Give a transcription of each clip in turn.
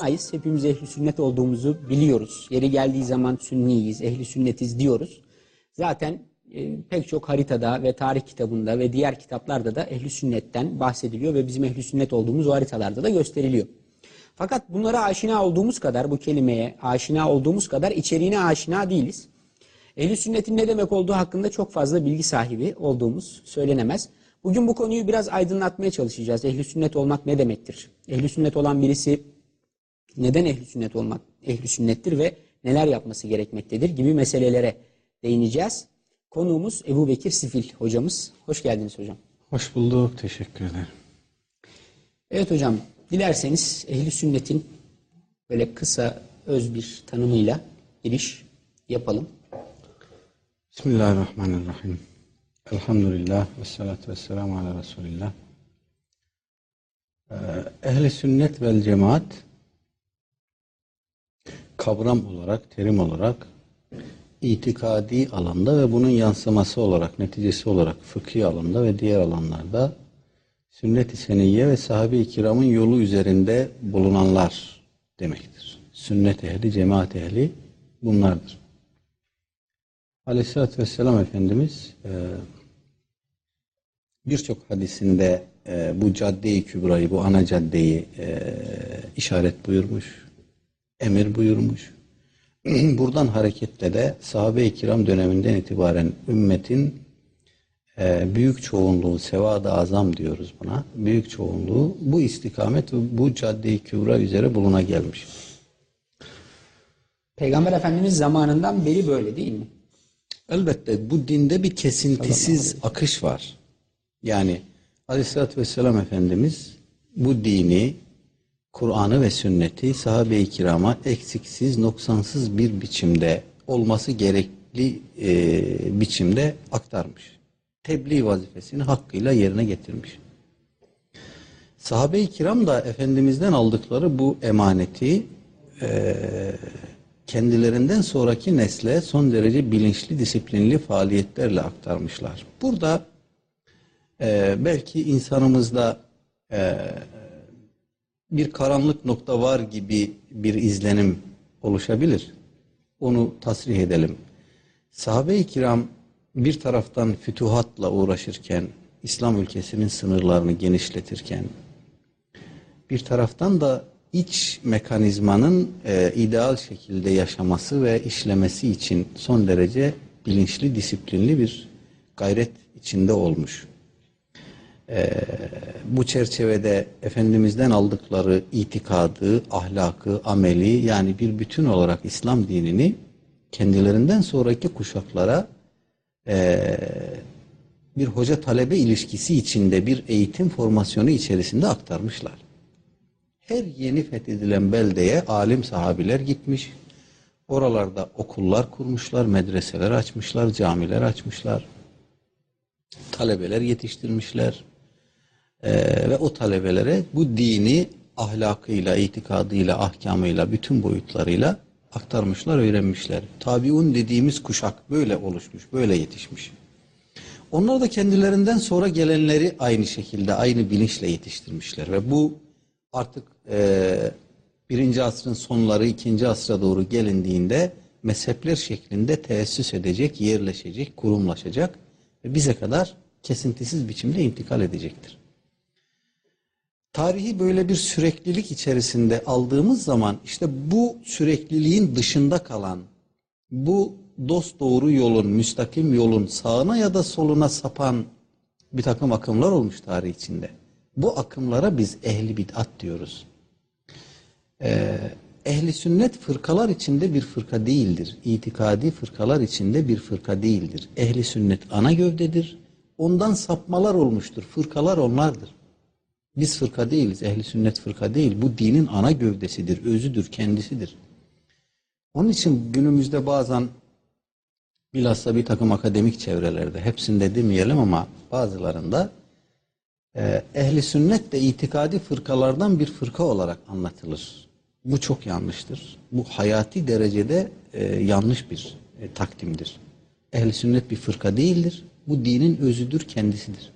aşinayız. Hepimiz ehli sünnet olduğumuzu biliyoruz. Yeri geldiği zaman sünniyiz, ehli sünnetiz diyoruz. Zaten e, pek çok haritada ve tarih kitabında ve diğer kitaplarda da ehli sünnetten bahsediliyor ve bizim ehli sünnet olduğumuz o haritalarda da gösteriliyor. Fakat bunlara aşina olduğumuz kadar, bu kelimeye aşina olduğumuz kadar içeriğine aşina değiliz. Ehli sünnetin ne demek olduğu hakkında çok fazla bilgi sahibi olduğumuz söylenemez. Bugün bu konuyu biraz aydınlatmaya çalışacağız. Ehli sünnet olmak ne demektir? Ehli sünnet olan birisi neden ehli sünnet olmak ehli sünnettir ve neler yapması gerekmektedir gibi meselelere değineceğiz. Konuğumuz Ebu Bekir Sifil hocamız. Hoş geldiniz hocam. Hoş bulduk. Teşekkür ederim. Evet hocam, dilerseniz ehli sünnetin böyle kısa öz bir tanımıyla giriş yapalım. Bismillahirrahmanirrahim. Elhamdülillah ve salatu ve selamu ala Resulillah. Ee, Ehli sünnet vel cemaat kavram olarak, terim olarak itikadi alanda ve bunun yansıması olarak, neticesi olarak fıkhi alanda ve diğer alanlarda sünnet-i seniyye ve sahabe-i kiramın yolu üzerinde bulunanlar demektir. Sünnet ehli, cemaat ehli bunlardır. Aleyhisselatü Vesselam Efendimiz e, birçok hadisinde e, bu cadde-i kübrayı, bu ana caddeyi e, işaret buyurmuş, emir buyurmuş. Buradan hareketle de sahabe-i kiram döneminden itibaren ümmetin e, büyük çoğunluğu, sevad-ı azam diyoruz buna, büyük çoğunluğu bu istikamet ve bu cadde-i kübra üzere buluna gelmiş. Peygamber Efendimiz zamanından beri böyle değil mi? Elbette bu dinde bir kesintisiz akış var. Yani Aleyhisselatü Vesselam Efendimiz bu dini, Kur'an'ı ve sünneti sahabe-i kirama eksiksiz, noksansız bir biçimde olması gerekli e, biçimde aktarmış. Tebliğ vazifesini hakkıyla yerine getirmiş. Sahabe-i kiram da Efendimiz'den aldıkları bu emaneti e, kendilerinden sonraki nesle son derece bilinçli, disiplinli faaliyetlerle aktarmışlar. Burada e, belki insanımızda e, bir karanlık nokta var gibi bir izlenim oluşabilir. Onu tasrih edelim. Sahabe-i kiram bir taraftan fütuhatla uğraşırken, İslam ülkesinin sınırlarını genişletirken, bir taraftan da iç mekanizmanın e, ideal şekilde yaşaması ve işlemesi için son derece bilinçli, disiplinli bir gayret içinde olmuş. E, bu çerçevede Efendimiz'den aldıkları itikadı, ahlakı, ameli yani bir bütün olarak İslam dinini kendilerinden sonraki kuşaklara e, bir hoca talebe ilişkisi içinde bir eğitim formasyonu içerisinde aktarmışlar her yeni fethedilen beldeye alim sahabiler gitmiş. Oralarda okullar kurmuşlar, medreseler açmışlar, camiler açmışlar. Talebeler yetiştirmişler. Ee, ve o talebelere bu dini ahlakıyla, itikadıyla, ahkamıyla, bütün boyutlarıyla aktarmışlar, öğrenmişler. Tabiun dediğimiz kuşak böyle oluşmuş, böyle yetişmiş. Onlar da kendilerinden sonra gelenleri aynı şekilde, aynı bilinçle yetiştirmişler ve bu artık e, birinci asrın sonları ikinci asra doğru gelindiğinde mezhepler şeklinde teessüs edecek, yerleşecek, kurumlaşacak ve bize kadar kesintisiz biçimde intikal edecektir. Tarihi böyle bir süreklilik içerisinde aldığımız zaman işte bu sürekliliğin dışında kalan, bu dost doğru yolun, müstakim yolun sağına ya da soluna sapan bir takım akımlar olmuş tarih içinde. Bu akımlara biz ehli bid'at diyoruz. Ee, ehli sünnet fırkalar içinde bir fırka değildir. İtikadi fırkalar içinde bir fırka değildir. Ehli sünnet ana gövdedir. Ondan sapmalar olmuştur. Fırkalar onlardır. Biz fırka değiliz. Ehli sünnet fırka değil. Bu dinin ana gövdesidir, özüdür, kendisidir. Onun için günümüzde bazen bilhassa bir takım akademik çevrelerde, hepsinde demeyelim ama bazılarında e, ehli sünnet de itikadi fırkalardan bir fırka olarak anlatılır. Bu çok yanlıştır. Bu hayati derecede e, yanlış bir e, takdimdir. Ehli sünnet bir fırka değildir. Bu dinin özüdür, kendisidir.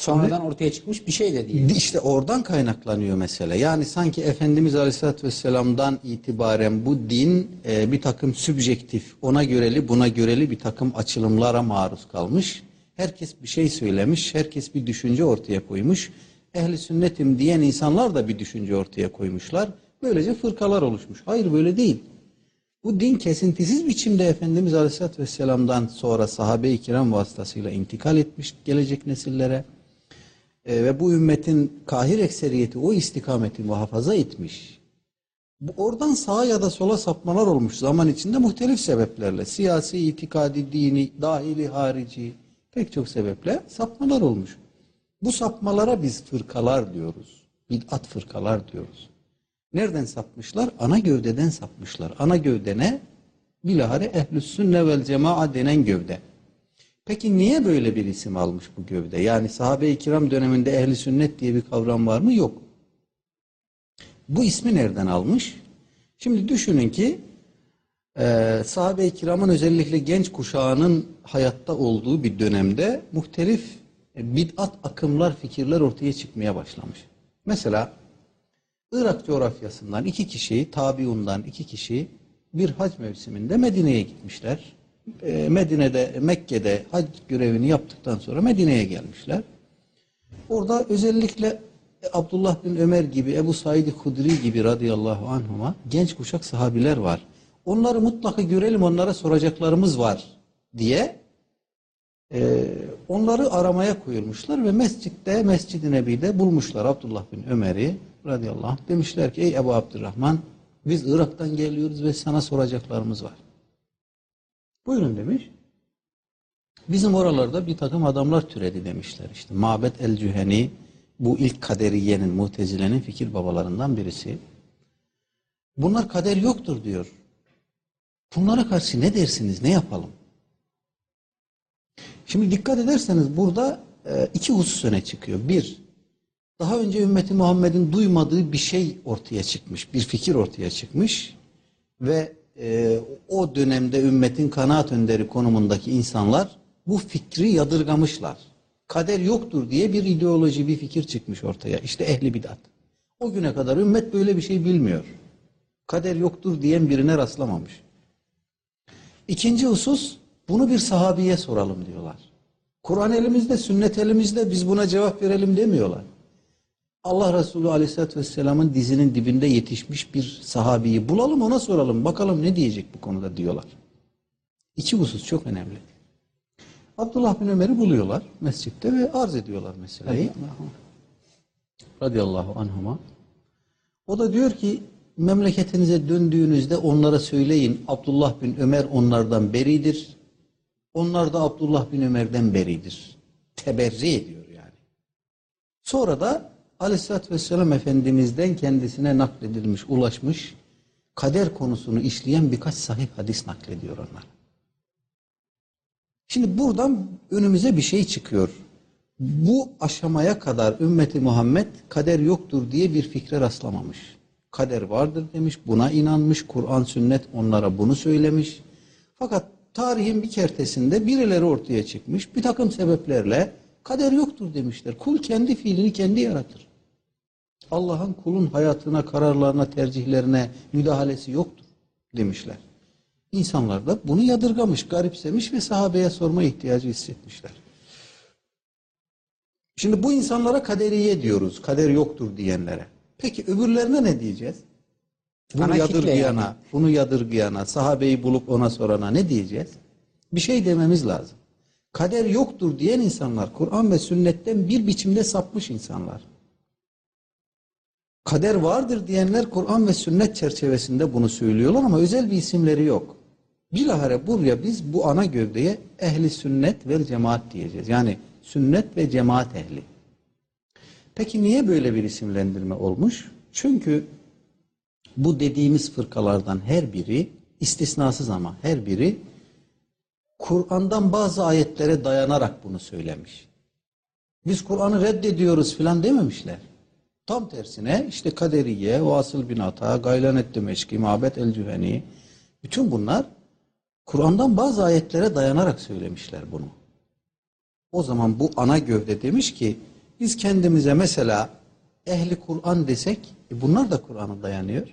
Sonradan ortaya çıkmış bir şey de değil. İşte oradan kaynaklanıyor mesele. Yani sanki Efendimiz Aleyhisselatü Vesselam'dan itibaren bu din e, bir takım sübjektif, ona göreli buna göreli bir takım açılımlara maruz kalmış. Herkes bir şey söylemiş, herkes bir düşünce ortaya koymuş. Ehli sünnetim diyen insanlar da bir düşünce ortaya koymuşlar. Böylece fırkalar oluşmuş. Hayır böyle değil. Bu din kesintisiz biçimde Efendimiz Aleyhisselatü Vesselam'dan sonra sahabe-i kiram vasıtasıyla intikal etmiş gelecek nesillere. E, ve bu ümmetin kahir ekseriyeti o istikameti muhafaza etmiş. Bu, oradan sağa ya da sola sapmalar olmuş zaman içinde muhtelif sebeplerle. Siyasi, itikadi, dini, dahili, harici pek çok sebeple sapmalar olmuş. Bu sapmalara biz fırkalar diyoruz. Bid'at fırkalar diyoruz. Nereden sapmışlar? Ana gövdeden sapmışlar. Ana gövde ne? Bilahare ehl sünne vel cemaa denen gövde. Peki niye böyle bir isim almış bu gövde? Yani sahabe-i kiram döneminde ehli sünnet diye bir kavram var mı? Yok. Bu ismi nereden almış? Şimdi düşünün ki e, sahabe-i kiramın özellikle genç kuşağının hayatta olduğu bir dönemde muhtelif e, bid'at akımlar, fikirler ortaya çıkmaya başlamış. Mesela Irak coğrafyasından iki kişi, tabiundan iki kişi bir hac mevsiminde Medine'ye gitmişler. E, Medine'de, Mekke'de hac görevini yaptıktan sonra Medine'ye gelmişler. Orada özellikle Abdullah bin Ömer gibi, Ebu Said Hudri gibi radıyallahu anhuma genç kuşak sahabiler var. Onları mutlaka görelim, onlara soracaklarımız var diye e, onları aramaya koyulmuşlar ve mescitte, Mescid-i Nebi'de bulmuşlar Abdullah bin Ömer'i radıyallahu anh. Demişler ki ey Ebu Abdurrahman biz Irak'tan geliyoruz ve sana soracaklarımız var. Buyurun demiş. Bizim oralarda bir takım adamlar türedi demişler. İşte Mabet el-Cüheni bu ilk kaderiyenin, mutezilenin fikir babalarından birisi. Bunlar kader yoktur diyor. Bunlara karşı ne dersiniz, ne yapalım? Şimdi dikkat ederseniz burada e, iki husus öne çıkıyor. Bir, daha önce ümmeti Muhammed'in duymadığı bir şey ortaya çıkmış, bir fikir ortaya çıkmış ve e, o dönemde ümmetin kanaat önderi konumundaki insanlar bu fikri yadırgamışlar. Kader yoktur diye bir ideoloji, bir fikir çıkmış ortaya. İşte ehli bidat. O güne kadar ümmet böyle bir şey bilmiyor. Kader yoktur diyen birine rastlamamış. İkinci husus, bunu bir sahabiye soralım diyorlar. Kur'an elimizde, sünnet elimizde biz buna cevap verelim demiyorlar. Allah Resulü Aleyhisselatü Vesselam'ın dizinin dibinde yetişmiş bir sahabiyi bulalım ona soralım. Bakalım ne diyecek bu konuda diyorlar. İki husus çok önemli. Abdullah bin Ömer'i buluyorlar mescitte ve arz ediyorlar meseleyi. Radıyallahu anhuma. O da diyor ki memleketinize döndüğünüzde onlara söyleyin Abdullah bin Ömer onlardan beridir. Onlar da Abdullah bin Ömer'den beridir. Teberri ediyor yani. Sonra da Aleyhisselatü Vesselam Efendimiz'den kendisine nakledilmiş, ulaşmış kader konusunu işleyen birkaç sahih hadis naklediyor onlar. Şimdi buradan önümüze bir şey çıkıyor. Bu aşamaya kadar ümmeti Muhammed kader yoktur diye bir fikre rastlamamış. Kader vardır demiş, buna inanmış, Kur'an, sünnet onlara bunu söylemiş. Fakat tarihin bir kertesinde birileri ortaya çıkmış, bir takım sebeplerle kader yoktur demişler. Kul kendi fiilini kendi yaratır. Allah'ın kulun hayatına, kararlarına, tercihlerine müdahalesi yoktur demişler. İnsanlar da bunu yadırgamış, garipsemiş ve sahabeye sorma ihtiyacı hissetmişler. Şimdi bu insanlara kaderiye diyoruz, kader yoktur diyenlere. Peki öbürlerine ne diyeceğiz? Bunu Ana yadırgayana, yani. bunu yadırgayana, sahabeyi bulup ona sorana ne diyeceğiz? Bir şey dememiz lazım. Kader yoktur diyen insanlar, Kur'an ve sünnetten bir biçimde sapmış insanlar. Kader vardır diyenler Kur'an ve sünnet çerçevesinde bunu söylüyorlar ama özel bir isimleri yok. Bilahare buraya biz bu ana gövdeye ehli sünnet ve cemaat diyeceğiz. Yani sünnet ve cemaat ehli. Peki niye böyle bir isimlendirme olmuş? Çünkü bu dediğimiz fırkalardan her biri istisnasız ama her biri Kur'an'dan bazı ayetlere dayanarak bunu söylemiş. Biz Kur'an'ı reddediyoruz filan dememişler. Tam tersine işte Kaderiye, Vasıl bin Ata, Gaylanet Demeşki, Mabet el-Cüheni bütün bunlar Kur'an'dan bazı ayetlere dayanarak söylemişler bunu. O zaman bu ana gövde demiş ki Biz kendimize mesela ehli Kur'an desek e bunlar da Kur'an'a dayanıyor.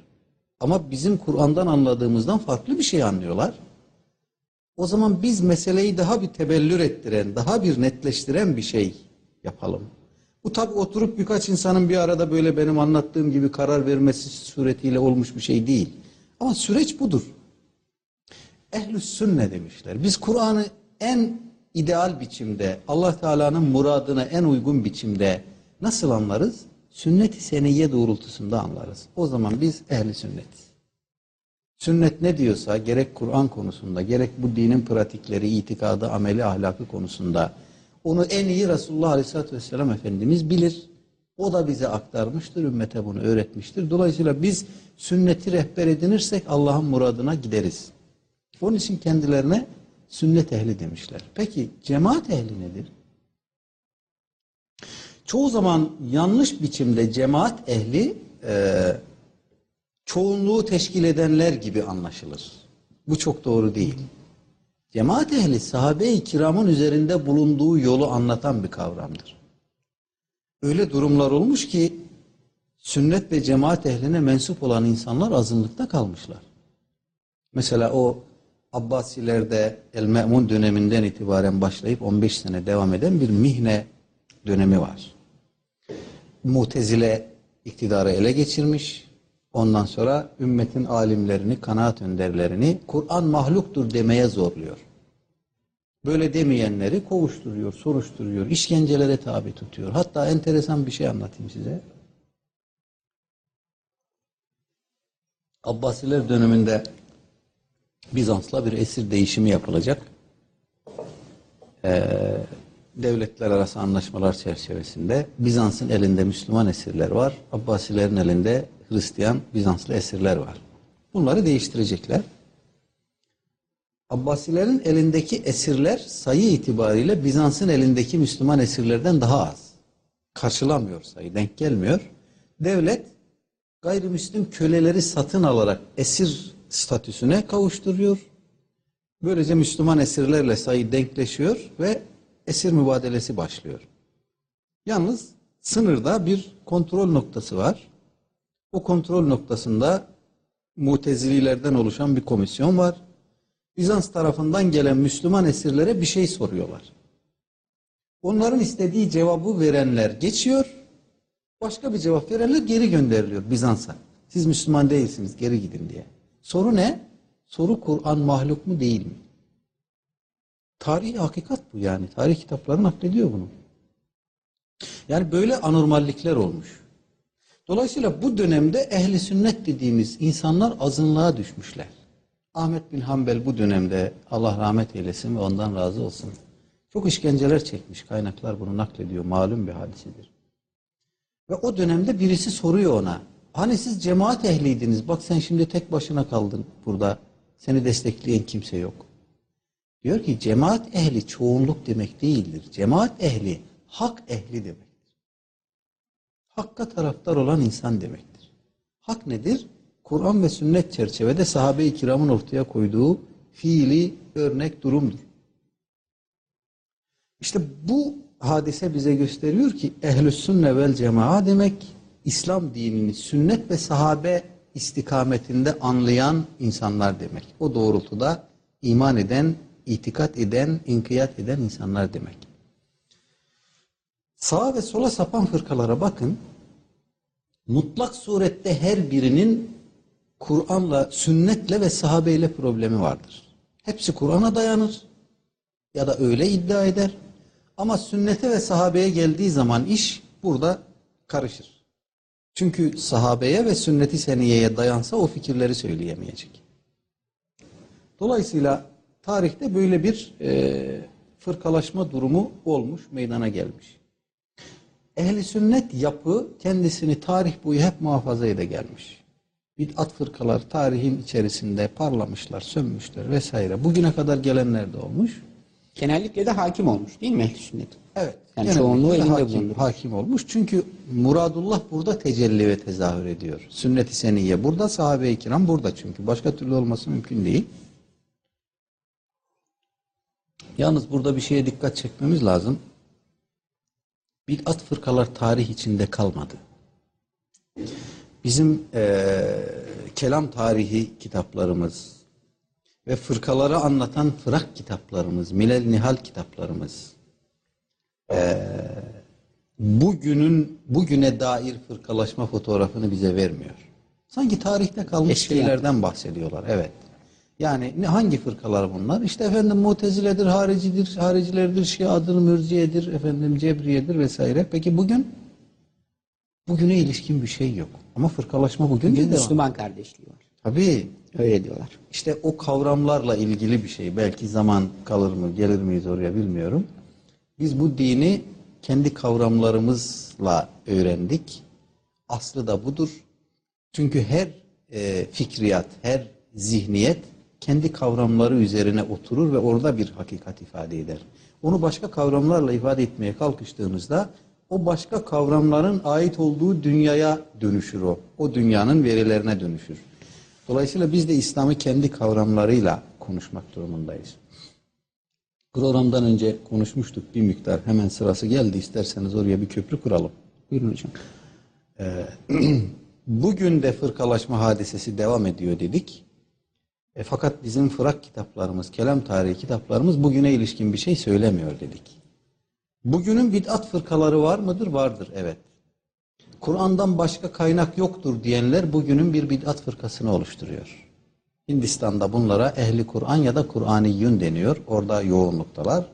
Ama bizim Kur'an'dan anladığımızdan farklı bir şey anlıyorlar. O zaman biz meseleyi daha bir tebellür ettiren, daha bir netleştiren bir şey yapalım. Bu tabi oturup birkaç insanın bir arada böyle benim anlattığım gibi karar vermesi suretiyle olmuş bir şey değil. Ama süreç budur. Ehl-i sünne demişler. Biz Kur'an'ı en ideal biçimde, Allah Teala'nın muradına en uygun biçimde nasıl anlarız? Sünnet-i seniyye doğrultusunda anlarız. O zaman biz ehli sünnetiz. Sünnet ne diyorsa gerek Kur'an konusunda gerek bu dinin pratikleri, itikadı, ameli, ahlakı konusunda onu en iyi Resulullah Aleyhisselatü Vesselam Efendimiz bilir. O da bize aktarmıştır, ümmete bunu öğretmiştir. Dolayısıyla biz sünneti rehber edinirsek Allah'ın muradına gideriz. Onun için kendilerine sünnet ehli demişler. Peki cemaat ehli nedir? Çoğu zaman yanlış biçimde cemaat ehli e, çoğunluğu teşkil edenler gibi anlaşılır. Bu çok doğru değil. Cemaat ehli sahabe-i kiramın üzerinde bulunduğu yolu anlatan bir kavramdır. Öyle durumlar olmuş ki sünnet ve cemaat ehline mensup olan insanlar azınlıkta kalmışlar. Mesela o Abbasilerde El-Me'mun döneminden itibaren başlayıp 15 sene devam eden bir mihne dönemi var. Mutezile iktidarı ele geçirmiş. Ondan sonra ümmetin alimlerini, kanaat önderlerini Kur'an mahluktur demeye zorluyor. Böyle demeyenleri kovuşturuyor, soruşturuyor, işkencelere tabi tutuyor. Hatta enteresan bir şey anlatayım size. Abbasiler döneminde Bizans'la bir esir değişimi yapılacak. Ee, devletler arası anlaşmalar çerçevesinde Bizans'ın elinde Müslüman esirler var. Abbasilerin elinde Hristiyan Bizanslı esirler var. Bunları değiştirecekler. Abbasilerin elindeki esirler sayı itibariyle Bizans'ın elindeki Müslüman esirlerden daha az. Karşılamıyor sayı, denk gelmiyor. Devlet gayrimüslim köleleri satın alarak esir statüsüne kavuşturuyor. Böylece Müslüman esirlerle sayı denkleşiyor ve esir mübadelesi başlıyor. Yalnız sınırda bir kontrol noktası var. O kontrol noktasında mutezililerden oluşan bir komisyon var. Bizans tarafından gelen Müslüman esirlere bir şey soruyorlar. Onların istediği cevabı verenler geçiyor. Başka bir cevap verenler geri gönderiliyor Bizans'a. Siz Müslüman değilsiniz geri gidin diye. Soru ne? Soru Kur'an mahluk mu değil mi? Tarihi hakikat bu yani. Tarih kitapları naklediyor bunu. Yani böyle anormallikler olmuş. Dolayısıyla bu dönemde ehli sünnet dediğimiz insanlar azınlığa düşmüşler. Ahmet bin Hanbel bu dönemde Allah rahmet eylesin ve ondan razı olsun. Çok işkenceler çekmiş. Kaynaklar bunu naklediyor. Malum bir hadisedir. Ve o dönemde birisi soruyor ona. Hani siz cemaat ehliydiniz. Bak sen şimdi tek başına kaldın burada. Seni destekleyen kimse yok. Diyor ki cemaat ehli çoğunluk demek değildir. Cemaat ehli hak ehli demektir. Hakka taraftar olan insan demektir. Hak nedir? Kur'an ve sünnet çerçevede sahabe-i kiramın ortaya koyduğu fiili örnek durumdur. İşte bu hadise bize gösteriyor ki ehl sünne vel cemaa demek İslam dinini sünnet ve sahabe istikametinde anlayan insanlar demek. O doğrultuda iman eden, itikat eden, inkiyat eden insanlar demek. Sağa ve sola sapan fırkalara bakın. Mutlak surette her birinin Kur'an'la, sünnetle ve sahabeyle problemi vardır. Hepsi Kur'an'a dayanır ya da öyle iddia eder. Ama sünnete ve sahabeye geldiği zaman iş burada karışır. Çünkü sahabeye ve sünneti seniyeye dayansa o fikirleri söyleyemeyecek. Dolayısıyla tarihte böyle bir e, fırkalaşma durumu olmuş, meydana gelmiş. Ehli sünnet yapı kendisini tarih boyu hep muhafaza ede gelmiş. Bid'at fırkalar tarihin içerisinde parlamışlar, sönmüşler vesaire. Bugüne kadar gelenler de olmuş. Genellikle de hakim olmuş değil mi ehl sünnet? Evet. Yani çoğunluğu de elinde hakim, bulundurmuş. hakim olmuş. Çünkü muradullah burada tecelli ve tezahür ediyor. Sünnet-i seniyye burada, sahabe-i kiram burada çünkü. Başka türlü olması mümkün değil. Yalnız burada bir şeye dikkat çekmemiz lazım. bid'at fırkalar tarih içinde kalmadı. Bizim eee, kelam tarihi kitaplarımız ve fırkaları anlatan fırak kitaplarımız, Milel Nihal kitaplarımız, eee, bugünün bugüne dair fırkalaşma fotoğrafını bize vermiyor. Sanki tarihte kalmış Eskiler. şeylerden bahsediyorlar. Evet. Yani ne hangi fırkalar bunlar? İşte efendim Muteziledir, haricidir, haricilerdir, Şiadır, Mürciyedir, efendim Cebriyedir vesaire. Peki bugün bugüne ilişkin bir şey yok. Ama fırkalaşma bugün, Bugün de devam. Müslüman kardeşliği var. Tabii Öyle diyorlar. işte o kavramlarla ilgili bir şey. Belki zaman kalır mı, gelir miyiz oraya bilmiyorum. Biz bu dini kendi kavramlarımızla öğrendik. Aslı da budur. Çünkü her e, fikriyat, her zihniyet kendi kavramları üzerine oturur ve orada bir hakikat ifade eder. Onu başka kavramlarla ifade etmeye kalkıştığınızda o başka kavramların ait olduğu dünyaya dönüşür o. O dünyanın verilerine dönüşür. Dolayısıyla biz de İslam'ı kendi kavramlarıyla konuşmak durumundayız. Programdan önce konuşmuştuk bir miktar. Hemen sırası geldi. İsterseniz oraya bir köprü kuralım. Buyurun hocam. Bugün de fırkalaşma hadisesi devam ediyor dedik. E, fakat bizim fırak kitaplarımız, kelam tarihi kitaplarımız bugüne ilişkin bir şey söylemiyor dedik. Bugünün bid'at fırkaları var mıdır? Vardır, evet. Kur'an'dan başka kaynak yoktur diyenler bugünün bir bid'at fırkasını oluşturuyor. Hindistan'da bunlara ehli Kur'an ya da Kur'aniyyun deniyor. Orada yoğunluktalar.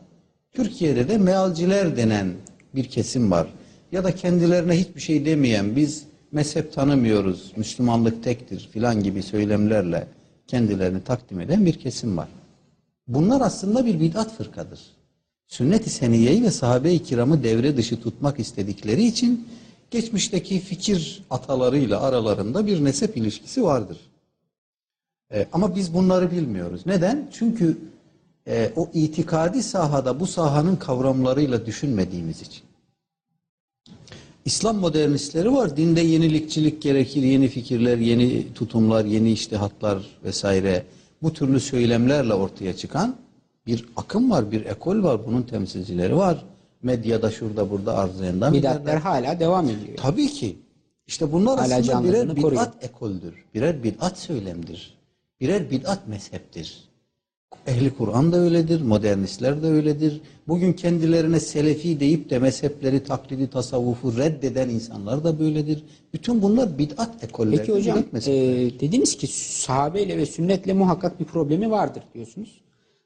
Türkiye'de de mealciler denen bir kesim var. Ya da kendilerine hiçbir şey demeyen biz mezhep tanımıyoruz, Müslümanlık tektir filan gibi söylemlerle kendilerini takdim eden bir kesim var. Bunlar aslında bir bid'at fırkadır. Sünnet-i seniyeyi ve sahabe-i kiramı devre dışı tutmak istedikleri için geçmişteki fikir atalarıyla aralarında bir nesep ilişkisi vardır. E, ama biz bunları bilmiyoruz. Neden? Çünkü e, o itikadi sahada bu sahanın kavramlarıyla düşünmediğimiz için. İslam modernistleri var. Dinde yenilikçilik gerekir, yeni fikirler, yeni tutumlar, yeni iştihatlar vesaire. Bu türlü söylemlerle ortaya çıkan bir akım var, bir ekol var. Bunun temsilcileri var. Medyada şurada burada arzulayandan Bidatler hala devam ediyor. Tabii ki. İşte bunlar Hala aslında birer bid'at ekoldür. Birer bid'at söylemdir. Birer bid'at mezheptir. Ehli Kur'an da öyledir, modernistler de öyledir. Bugün kendilerine selefi deyip de mezhepleri, taklidi, tasavvufu reddeden insanlar da böyledir. Bütün bunlar bid'at ekolleri. Peki hocam e, dediniz ki sahabeyle ve sünnetle muhakkak bir problemi vardır diyorsunuz.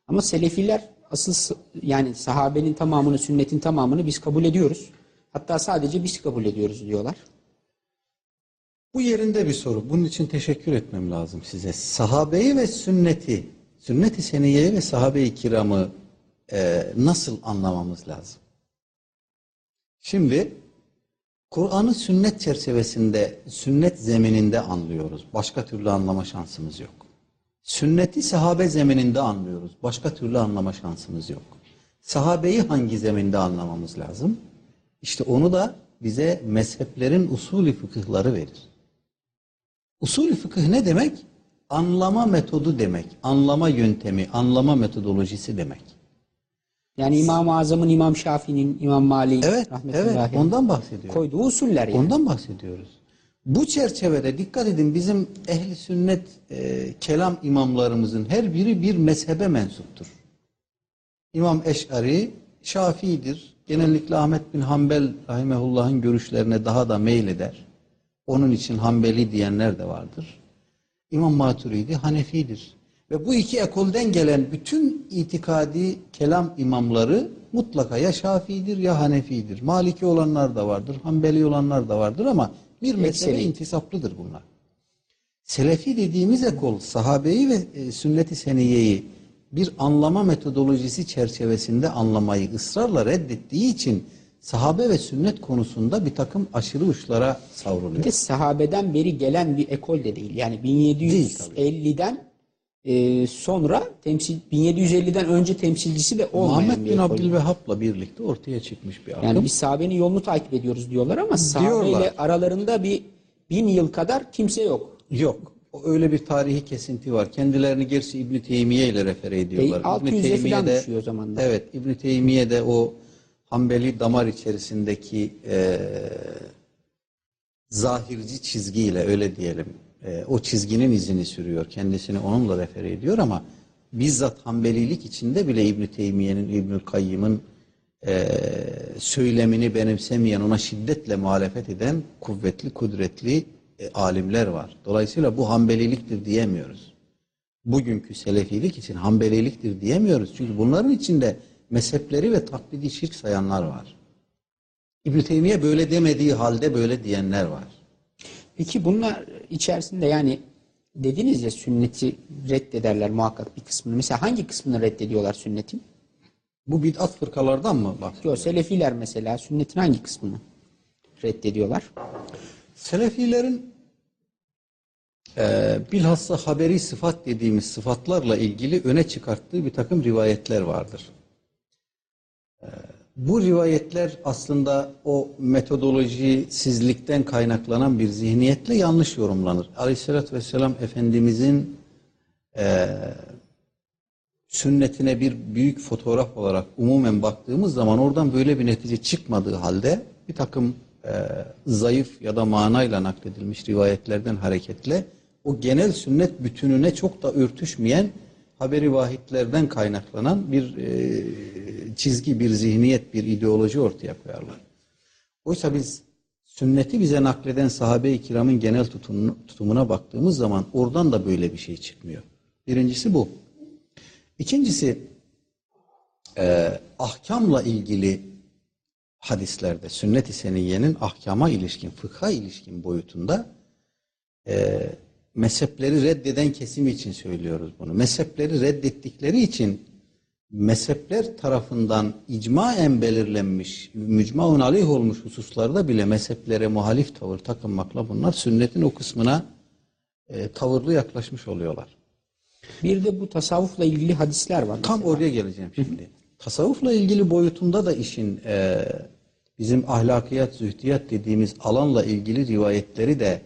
Ama selefiler asıl yani sahabenin tamamını, sünnetin tamamını biz kabul ediyoruz. Hatta sadece biz kabul ediyoruz diyorlar. Bu yerinde bir soru. Bunun için teşekkür etmem lazım size. Sahabeyi ve sünneti, sünnet-i seniyeyi ve sahabe-i kiramı e, nasıl anlamamız lazım? Şimdi Kur'an'ı sünnet çerçevesinde, sünnet zemininde anlıyoruz. Başka türlü anlama şansımız yok. Sünneti sahabe zemininde anlıyoruz. Başka türlü anlama şansımız yok. Sahabeyi hangi zeminde anlamamız lazım? İşte onu da bize mezheplerin usulü fıkıhları verir. Usulü fıkıh ne demek? Anlama metodu demek. Anlama yöntemi, anlama metodolojisi demek. Yani İmam-ı Azam'ın, İmam Şafii'nin, İmam Malik'in Evet, rahmetullahi evet. Ondan bahsediyorum. koyduğu usuller yani. Ondan bahsediyoruz. Bu çerçevede dikkat edin bizim ehli sünnet e, kelam imamlarımızın her biri bir mezhebe mensuptur. İmam Eş'ari Şafii'dir. Genellikle Ahmet bin Hanbel rahimehullah'ın görüşlerine daha da meyleder. Onun için Hanbeli diyenler de vardır. İmam Maturidi Hanefi'dir. Ve bu iki ekolden gelen bütün itikadi kelam imamları mutlaka ya Şafii'dir ya Hanefi'dir. Maliki olanlar da vardır, Hanbeli olanlar da vardır ama bir mezhebe intisaplıdır bunlar. Selefi dediğimiz ekol sahabeyi ve e, sünnet-i seniyeyi bir anlama metodolojisi çerçevesinde anlamayı ısrarla reddettiği için sahabe ve sünnet konusunda bir takım aşırı uçlara savruluyor. Bir de sahabeden beri gelen bir ekol de değil. Yani Değil tabii. 1750'den e, sonra temsil 1750'den önce temsilcisi de olmayan Muhammed bir bin ekol. Abdülvehhab'la birlikte ortaya çıkmış bir akım. Yani biz sahabenin yolunu takip ediyoruz diyorlar ama Diyorlar. sahabeyle aralarında bir bin yıl kadar kimse yok. Yok. O öyle bir tarihi kesinti var. Kendilerini gerçi İbn Teymiye ile refere ediyorlar. İbn 600'e Teymiye falan düşüyor o zamanlar. Evet, İbn Teymiye de o Hanbeli damar içerisindeki e, zahirci çizgiyle öyle diyelim e, o çizginin izini sürüyor. Kendisini onunla refer ediyor ama bizzat Hanbelilik içinde bile İbn Teymiye'nin, İbnül Kayyım'ın e, söylemini benimsemeyen, ona şiddetle muhalefet eden kuvvetli, kudretli e, alimler var. Dolayısıyla bu Hanbeliliktir diyemiyoruz. Bugünkü Selefilik için Hanbeliliktir diyemiyoruz. Çünkü bunların içinde mezhepleri ve taklidi şirk sayanlar var. İbn Teymiye böyle demediği halde böyle diyenler var. Peki bunlar içerisinde yani dediniz ya sünneti reddederler muhakkak bir kısmını. Mesela hangi kısmını reddediyorlar sünnetin? Bu bid'at fırkalardan mı bahsediyor? Yo, Selefiler mesela sünnetin hangi kısmını reddediyorlar? Selefilerin e, bilhassa haberi sıfat dediğimiz sıfatlarla ilgili öne çıkarttığı bir takım rivayetler vardır. E, bu rivayetler aslında o metodolojisizlikten kaynaklanan bir zihniyetle yanlış yorumlanır. Aleyhissalatü vesselam Efendimizin e, sünnetine bir büyük fotoğraf olarak umumen baktığımız zaman oradan böyle bir netice çıkmadığı halde bir takım e, zayıf ya da manayla nakledilmiş rivayetlerden hareketle o genel sünnet bütününe çok da örtüşmeyen haberi vahitlerden kaynaklanan bir e, çizgi, bir zihniyet, bir ideoloji ortaya koyarlar. Oysa biz sünneti bize nakleden sahabe-i kiramın genel tutumuna, tutumuna baktığımız zaman oradan da böyle bir şey çıkmıyor. Birincisi bu. İkincisi e, ahkamla ilgili hadislerde sünnet-i seniyyenin ahkama ilişkin, fıkha ilişkin boyutunda e, mezhepleri reddeden kesim için söylüyoruz bunu. Mezhepleri reddettikleri için mezhepler tarafından icmaen belirlenmiş, mücmaun aleyh olmuş hususlarda bile mezheplere muhalif tavır takınmakla bunlar sünnetin o kısmına e, tavırlı yaklaşmış oluyorlar. Bir de bu tasavvufla ilgili hadisler var. Tam mesela. oraya geleceğim şimdi. Tasavvufla ilgili boyutunda da işin e, bizim ahlakiyat, zühdiyat dediğimiz alanla ilgili rivayetleri de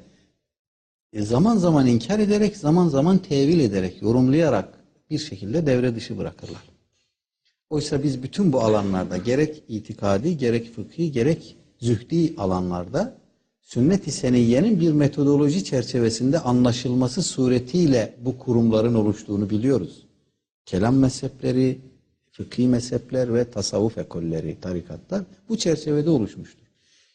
e, zaman zaman inkar ederek, zaman zaman tevil ederek, yorumlayarak bir şekilde devre dışı bırakırlar. Oysa biz bütün bu alanlarda gerek itikadi, gerek fıkhi, gerek zühdi alanlarda sünnet-i seniyyenin bir metodoloji çerçevesinde anlaşılması suretiyle bu kurumların oluştuğunu biliyoruz. Kelam mezhepleri, fıkhi mezhepler ve tasavvuf ekolleri, tarikatlar bu çerçevede oluşmuştur.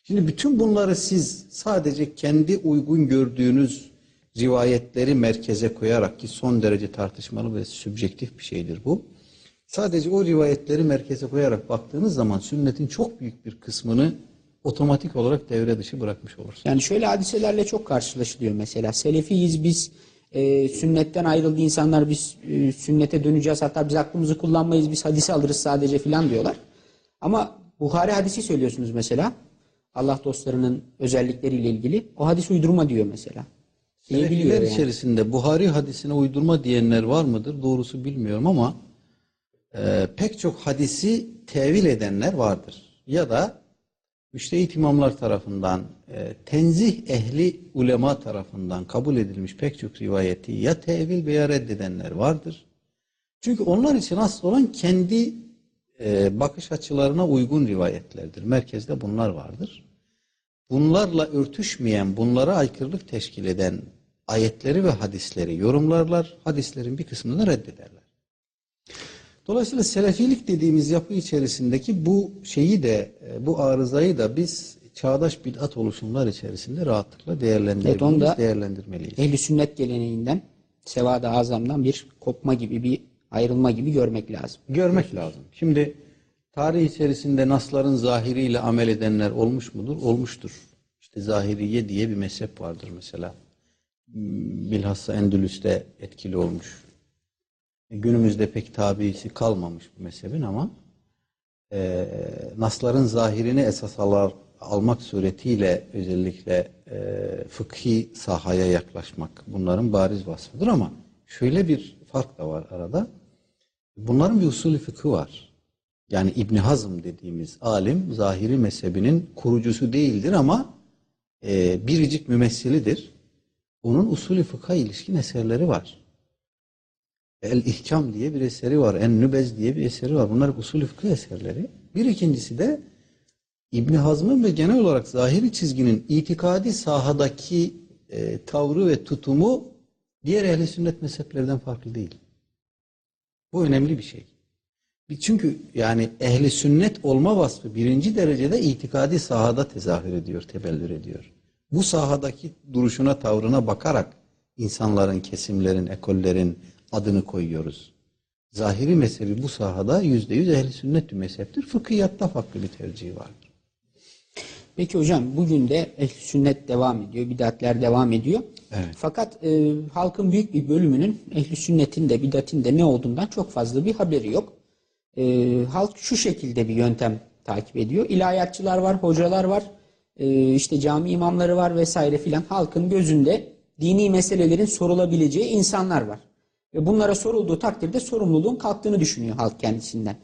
Şimdi bütün bunları siz sadece kendi uygun gördüğünüz rivayetleri merkeze koyarak ki son derece tartışmalı ve sübjektif bir şeydir bu. Sadece o rivayetleri merkeze koyarak baktığınız zaman sünnetin çok büyük bir kısmını otomatik olarak devre dışı bırakmış olursunuz. Yani şöyle hadiselerle çok karşılaşılıyor mesela. Selefiyiz biz, e, sünnetten ayrıldı insanlar biz e, sünnete döneceğiz hatta biz aklımızı kullanmayız biz hadisi alırız sadece filan diyorlar. Ama Buhari hadisi söylüyorsunuz mesela. Allah dostlarının özellikleriyle ilgili. O hadis uydurma diyor mesela. Selefiler yani. içerisinde Buhari hadisine uydurma diyenler var mıdır? Doğrusu bilmiyorum ama e, pek çok hadisi tevil edenler vardır. Ya da müştehit imamlar tarafından, e, tenzih ehli ulema tarafından kabul edilmiş pek çok rivayeti ya tevil veya reddedenler vardır. Çünkü onlar için asıl olan kendi e, bakış açılarına uygun rivayetlerdir. Merkezde bunlar vardır. Bunlarla örtüşmeyen, bunlara aykırılık teşkil eden ayetleri ve hadisleri yorumlarlar, hadislerin bir kısmını da reddederler. Dolayısıyla selefilik dediğimiz yapı içerisindeki bu şeyi de, e, bu arızayı da biz çağdaş bid'at oluşumlar içerisinde rahatlıkla değerlendirebiliriz, Evet, değerlendirmeliyiz. Ehli sünnet geleneğinden, Sevad-ı Azam'dan bir kopma gibi, bir ayrılma gibi görmek lazım. Görmek lazım. Şimdi tarih içerisinde nasların zahiriyle amel edenler olmuş mudur? Olmuştur. İşte zahiriye diye bir mezhep vardır mesela. Hmm, Bilhassa Endülüs'te etkili olmuş. E, Günümüzde pek tabisi kalmamış bu mezhebin ama e, nasların zahirini esas alar, almak suretiyle özellikle e, fıkhi sahaya yaklaşmak bunların bariz vasfıdır ama şöyle bir fark da var arada. Bunların bir usulü fıkhı var. Yani İbni Hazm dediğimiz alim zahiri mezhebinin kurucusu değildir ama e, biricik mümessilidir. Onun usulü fıkha ilişkin eserleri var. El İhkam diye bir eseri var. En Nübez diye bir eseri var. Bunlar usul fıkıh eserleri. Bir ikincisi de İbn Hazm'ın ve genel olarak zahiri çizginin itikadi sahadaki e, tavrı ve tutumu diğer ehli sünnet mezheplerden farklı değil. Bu önemli bir şey. Çünkü yani ehli sünnet olma vasfı birinci derecede itikadi sahada tezahür ediyor, tebellür ediyor. Bu sahadaki duruşuna, tavrına bakarak insanların, kesimlerin, ekollerin adını koyuyoruz. Zahiri mezhebi bu sahada yüzde yüz ehli sünnet bir mezheptir. Fıkhiyatta farklı bir tercihi vardır. Peki hocam bugün de ehl sünnet devam ediyor, bidatler devam ediyor. Evet. Fakat e, halkın büyük bir bölümünün ehl sünnetin de bidatin de ne olduğundan çok fazla bir haberi yok. E, halk şu şekilde bir yöntem takip ediyor. İlahiyatçılar var, hocalar var, e, işte cami imamları var vesaire filan. Halkın gözünde dini meselelerin sorulabileceği insanlar var. Ve bunlara sorulduğu takdirde sorumluluğun kalktığını düşünüyor halk kendisinden.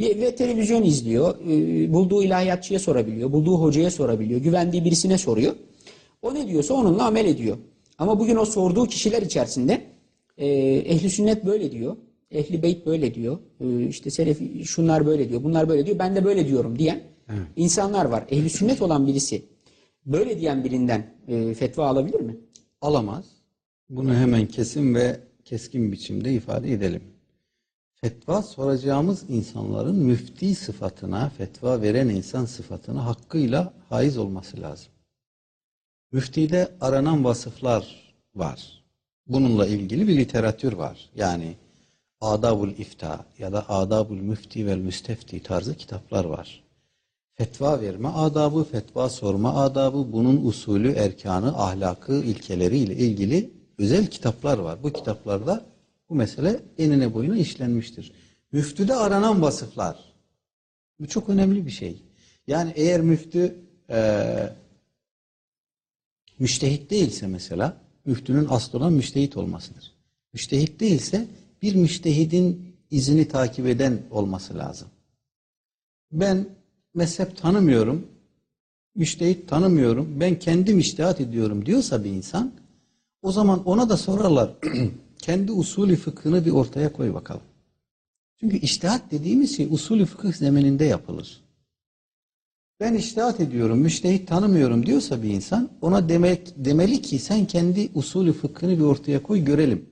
Ve televizyon izliyor, e, bulduğu ilahiyatçıya sorabiliyor, bulduğu hocaya sorabiliyor, güvendiği birisine soruyor. O ne diyorsa onunla amel ediyor. Ama bugün o sorduğu kişiler içerisinde e, ehli sünnet böyle diyor, ehli beyt böyle diyor, e, işte selefi şunlar böyle diyor, bunlar böyle diyor, ben de böyle diyorum diyen insanlar var. Ehli sünnet olan birisi böyle diyen birinden e, fetva alabilir mi? Alamaz. Bunu hemen kesin ve keskin biçimde ifade edelim. Fetva soracağımız insanların müfti sıfatına, fetva veren insan sıfatına hakkıyla haiz olması lazım. Müftide aranan vasıflar var. Bununla ilgili bir literatür var. Yani Adabul İfta ya da Adabul Müfti vel Müstefti tarzı kitaplar var. Fetva verme adabı, fetva sorma adabı, bunun usulü, erkanı, ahlakı, ilkeleriyle ilgili özel kitaplar var. Bu kitaplarda bu mesele enine boyuna işlenmiştir. Müftüde aranan vasıflar. Bu çok önemli bir şey. Yani eğer müftü eee müştehit değilse mesela, müftünün aslı olan müştehit olmasıdır. Müştehit değilse bir müştehidin izini takip eden olması lazım. Ben mezhep tanımıyorum, müştehit tanımıyorum, ben kendim iştihat ediyorum diyorsa bir insan, o zaman ona da sorarlar, kendi usulü fıkhını bir ortaya koy bakalım. Çünkü iştihat dediğimiz şey usulü fıkıh zemininde yapılır. Ben iştihat ediyorum, müştehit tanımıyorum diyorsa bir insan, ona demek demeli ki sen kendi usulü fıkhını bir ortaya koy görelim.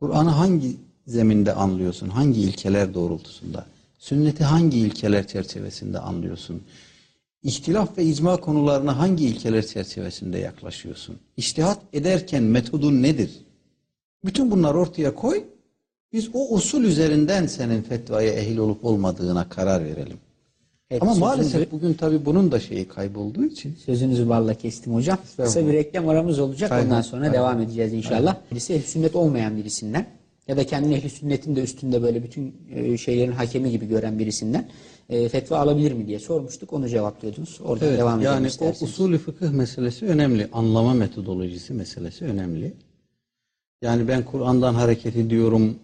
Kur'an'ı hangi zeminde anlıyorsun? Hangi ilkeler doğrultusunda? Sünneti hangi ilkeler çerçevesinde anlıyorsun? İhtilaf ve icma konularına hangi ilkeler çerçevesinde yaklaşıyorsun? İçtihat ederken metodun nedir? Bütün bunları ortaya koy. Biz o usul üzerinden senin fetvaya ehil olup olmadığına karar verelim. Evet, Ama sözünüzü- maalesef bugün tabii bunun da şeyi kaybolduğu için Sözünüzü balla kestim hocam. Kısa bir reklam aramız olacak. Aynen. Ondan sonra devam edeceğiz inşallah. Birisi ehli sünnet olmayan birisinden ya da kendini ehli sünnetin de üstünde böyle bütün e, şeylerin hakemi gibi gören birisinden e, fetva alabilir mi diye sormuştuk. Onu cevaplıyordunuz. Oradan Evet, devam edelim yani o usulü fıkıh meselesi önemli. Anlama metodolojisi meselesi önemli. Yani ben Kur'an'dan hareket ediyorum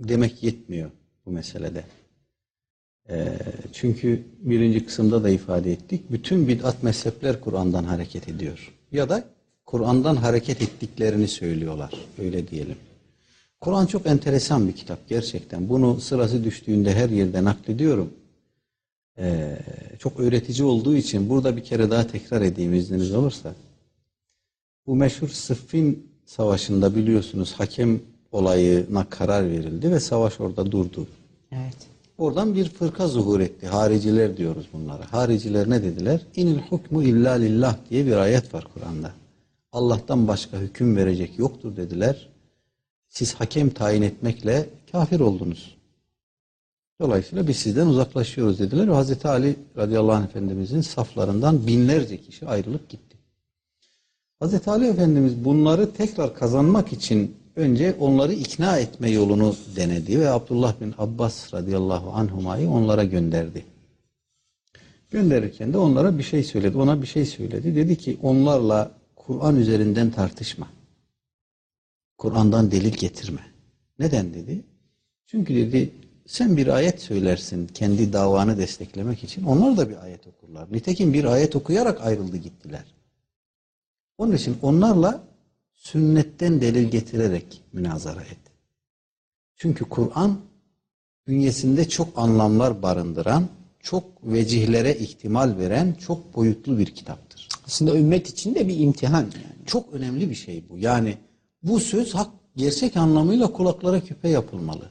demek yetmiyor bu meselede. Ee, çünkü birinci kısımda da ifade ettik. Bütün bid'at mezhepler Kur'an'dan hareket ediyor. Ya da Kur'an'dan hareket ettiklerini söylüyorlar. Öyle diyelim. Kur'an çok enteresan bir kitap gerçekten. Bunu sırası düştüğünde her yerde naklediyorum. Ee, çok öğretici olduğu için burada bir kere daha tekrar edeyim izniniz olursa. Bu meşhur Sıffin Savaşı'nda biliyorsunuz hakem olayına karar verildi ve savaş orada durdu. Evet. Oradan bir fırka zuhur etti. Hariciler diyoruz bunlara. Hariciler ne dediler? İnil hukmu illa lillah diye bir ayet var Kur'an'da. Allah'tan başka hüküm verecek yoktur dediler. Siz hakem tayin etmekle kafir oldunuz. Dolayısıyla biz sizden uzaklaşıyoruz dediler ve Hazreti Ali radıyallahu anh efendimizin saflarından binlerce kişi ayrılıp gitti. Hazreti Ali Efendimiz bunları tekrar kazanmak için önce onları ikna etme yolunu denedi ve Abdullah bin Abbas radıyallahu anhumayı onlara gönderdi. Gönderirken de onlara bir şey söyledi. Ona bir şey söyledi. Dedi ki onlarla Kur'an üzerinden tartışma. Kur'an'dan delil getirme. Neden dedi? Çünkü dedi sen bir ayet söylersin kendi davanı desteklemek için. Onlar da bir ayet okurlar. Nitekim bir ayet okuyarak ayrıldı gittiler. Onun için onlarla sünnetten delil getirerek münazara et. Çünkü Kur'an bünyesinde çok anlamlar barındıran, çok vecihlere ihtimal veren çok boyutlu bir kitaptır. Aslında ümmet için de bir imtihan yani. Çok önemli bir şey bu. Yani bu söz hak gerçek anlamıyla kulaklara küpe yapılmalı.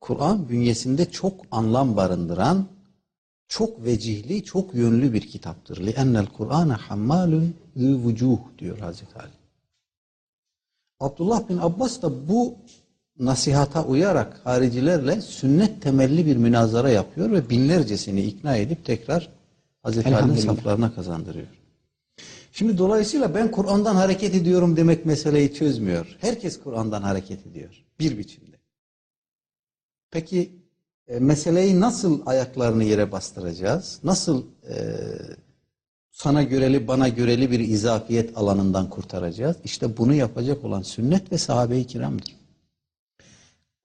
Kur'an bünyesinde çok anlam barındıran, çok vecihli, çok yönlü bir kitaptır. لِأَنَّ الْقُرْآنَ حَمَّالٌ ذُو vucuh diyor Hazreti Ali. Abdullah bin Abbas da bu nasihata uyarak haricilerle sünnet temelli bir münazara yapıyor ve binlercesini ikna edip tekrar Hazreti Ali'nin Elhamdülillah. saflarına kazandırıyor. Şimdi dolayısıyla ben Kur'an'dan hareket ediyorum demek meseleyi çözmüyor. Herkes Kur'an'dan hareket ediyor. Bir biçimde. Peki e, meseleyi nasıl ayaklarını yere bastıracağız? Nasıl e, sana göreli bana göreli bir izafiyet alanından kurtaracağız? İşte bunu yapacak olan sünnet ve sahabe-i kiramdır.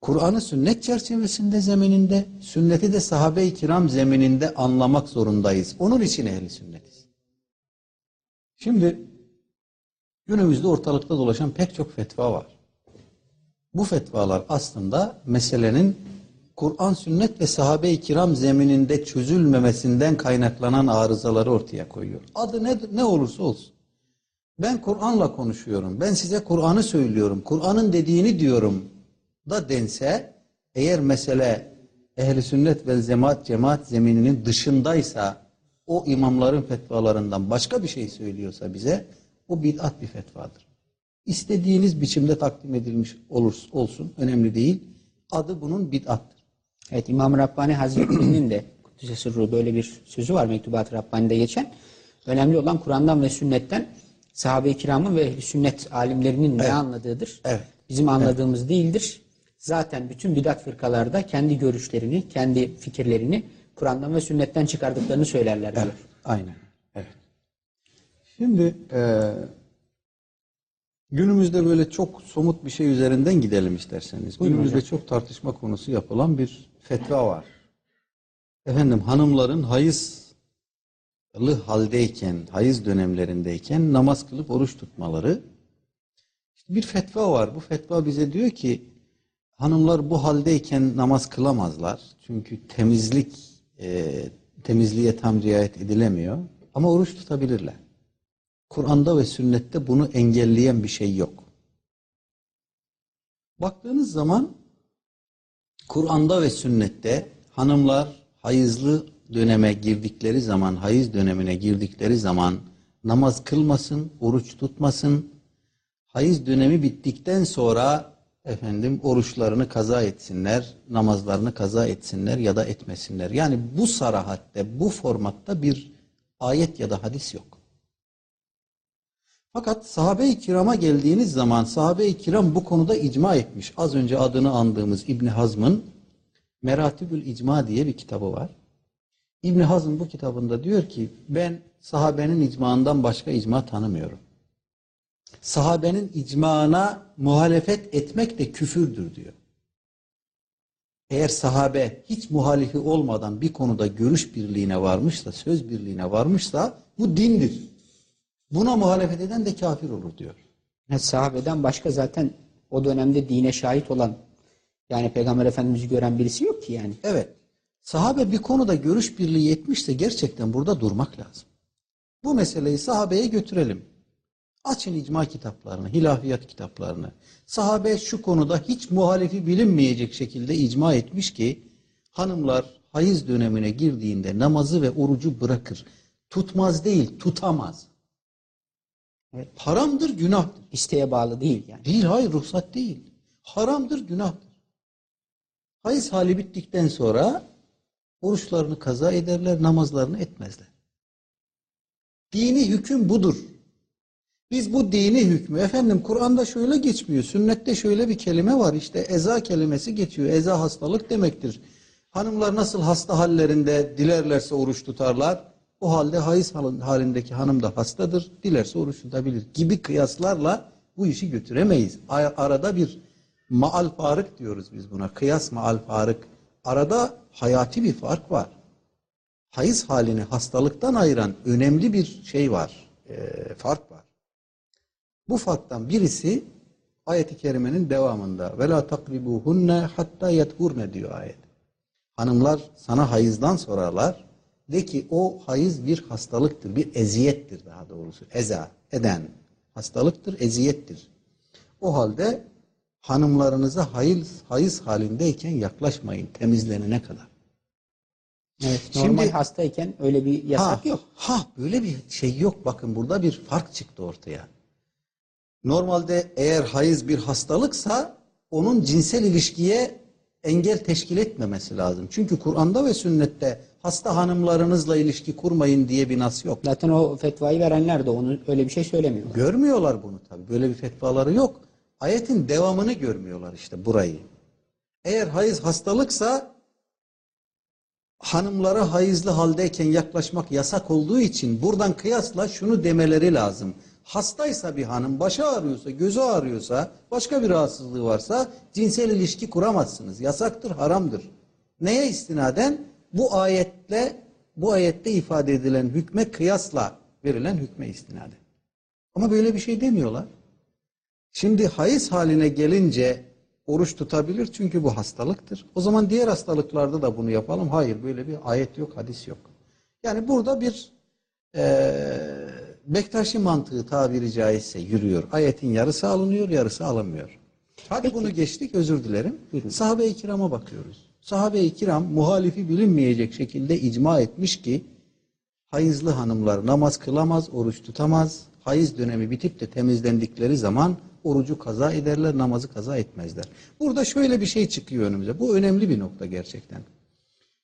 Kur'an'ı sünnet çerçevesinde zemininde, sünneti de sahabe-i kiram zemininde anlamak zorundayız. Onun için ehli sünnetiz. Şimdi günümüzde ortalıkta dolaşan pek çok fetva var. Bu fetvalar aslında meselenin Kur'an, sünnet ve sahabe-i kiram zemininde çözülmemesinden kaynaklanan arızaları ortaya koyuyor. Adı ne, ne olursa olsun. Ben Kur'an'la konuşuyorum. Ben size Kur'an'ı söylüyorum. Kur'an'ın dediğini diyorum da dense eğer mesele ehli sünnet ve cemaat cemaat zemininin dışındaysa o imamların fetvalarından başka bir şey söylüyorsa bize o bid'at bir fetvadır. İstediğiniz biçimde takdim edilmiş olur, olsun önemli değil. Adı bunun bid'attır. Evet İmam Rabbani Hazretleri'nin de Kuddise Sırrı böyle bir sözü var Mektubat-ı Rabbani'de geçen. Önemli olan Kur'an'dan ve sünnetten sahabe-i kiramın ve ehli sünnet alimlerinin ne anladığıdır. Evet. Bizim anladığımız değildir. Zaten bütün bidat fırkalarda kendi görüşlerini, kendi fikirlerini Kur'an'dan ve sünnetten çıkardıklarını söylerler diyor. Aynen. Evet. Şimdi e, günümüzde böyle çok somut bir şey üzerinden gidelim isterseniz. Buyurun günümüzde çok tartışma konusu yapılan bir fetva var. Efendim hanımların hayızlı haldeyken, hayız dönemlerindeyken namaz kılıp oruç tutmaları. İşte bir fetva var. Bu fetva bize diyor ki hanımlar bu haldeyken namaz kılamazlar. Çünkü temizlik e, temizliğe tam riayet edilemiyor. Ama oruç tutabilirler. Kur'an'da ve sünnette bunu engelleyen bir şey yok. Baktığınız zaman Kur'an'da ve sünnette hanımlar hayızlı döneme girdikleri zaman, hayız dönemine girdikleri zaman namaz kılmasın, oruç tutmasın. Hayız dönemi bittikten sonra efendim oruçlarını kaza etsinler, namazlarını kaza etsinler ya da etmesinler. Yani bu sarahatte, bu formatta bir ayet ya da hadis yok. Fakat sahabe-i kirama geldiğiniz zaman sahabe-i kiram bu konuda icma etmiş. Az önce adını andığımız İbni Hazm'ın Meratibül İcma diye bir kitabı var. İbni Hazm bu kitabında diyor ki ben sahabenin icmaından başka icma tanımıyorum. Sahabenin icmana muhalefet etmek de küfürdür diyor. Eğer sahabe hiç muhalifi olmadan bir konuda görüş birliğine varmışsa, söz birliğine varmışsa bu dindir. Buna muhalefet eden de kafir olur diyor. Yani sahabeden başka zaten o dönemde dine şahit olan yani Peygamber Efendimiz'i gören birisi yok ki yani. Evet. Sahabe bir konuda görüş birliği etmişse gerçekten burada durmak lazım. Bu meseleyi sahabeye götürelim. Açın icma kitaplarını, hilafiyat kitaplarını. Sahabe şu konuda hiç muhalifi bilinmeyecek şekilde icma etmiş ki hanımlar hayız dönemine girdiğinde namazı ve orucu bırakır. Tutmaz değil, tutamaz. Evet. Haramdır, günahtır. İsteğe bağlı değil yani. Değil, hayır ruhsat değil. Haramdır, günahtır. Hayız hali bittikten sonra oruçlarını kaza ederler, namazlarını etmezler. Dini hüküm budur. Biz bu dini hükmü, efendim Kur'an'da şöyle geçmiyor, sünnette şöyle bir kelime var, işte eza kelimesi geçiyor, eza hastalık demektir. Hanımlar nasıl hasta hallerinde dilerlerse oruç tutarlar, o halde hayız halindeki hanım da hastadır, dilerse oruç tutabilir gibi kıyaslarla bu işi götüremeyiz. Arada bir maal farık diyoruz biz buna, kıyas maal farık. Arada hayati bir fark var. Hayız halini hastalıktan ayıran önemli bir şey var, e, fark var. Bu farktan birisi Ayet-i kerimenin devamında ve la takribuhunne hatta yethurne diyor ayet. Hanımlar sana hayızdan sorarlar. De ki o hayız bir hastalıktır, bir eziyettir daha doğrusu. Eza, eden hastalıktır, eziyettir. O halde hanımlarınıza hayız, hayız halindeyken yaklaşmayın temizlenene kadar. Evet, Şimdi- normal hastayken öyle bir yasak ha, yok. Ha böyle bir şey yok. Bakın burada bir fark çıktı ortaya. Normalde eğer hayız bir hastalıksa onun cinsel ilişkiye engel teşkil etmemesi lazım. Çünkü Kur'an'da ve sünnette hasta hanımlarınızla ilişki kurmayın diye bir nas yok. Zaten o fetvayı verenler de onu öyle bir şey söylemiyor. Görmüyorlar bunu tabii. Böyle bir fetvaları yok. Ayetin devamını görmüyorlar işte burayı. Eğer hayız hastalıksa hanımlara hayızlı haldeyken yaklaşmak yasak olduğu için buradan kıyasla şunu demeleri lazım. Hastaysa bir hanım, başı ağrıyorsa, gözü ağrıyorsa, başka bir rahatsızlığı varsa cinsel ilişki kuramazsınız. Yasaktır, haramdır. Neye istinaden? Bu ayetle, bu ayette ifade edilen hükme kıyasla verilen hükme istinaden. Ama böyle bir şey demiyorlar. Şimdi hayız haline gelince oruç tutabilir çünkü bu hastalıktır. O zaman diğer hastalıklarda da bunu yapalım. Hayır böyle bir ayet yok, hadis yok. Yani burada bir eee Bektaşi mantığı tabiri caizse yürüyor. Ayetin yarısı alınıyor, yarısı alınmıyor. Hadi bunu geçtik, özür dilerim. Sahabe-i kirama bakıyoruz. Sahabe-i kiram muhalifi bilinmeyecek şekilde icma etmiş ki hayızlı hanımlar namaz kılamaz, oruç tutamaz. Hayız dönemi bitip de temizlendikleri zaman orucu kaza ederler, namazı kaza etmezler. Burada şöyle bir şey çıkıyor önümüze. Bu önemli bir nokta gerçekten.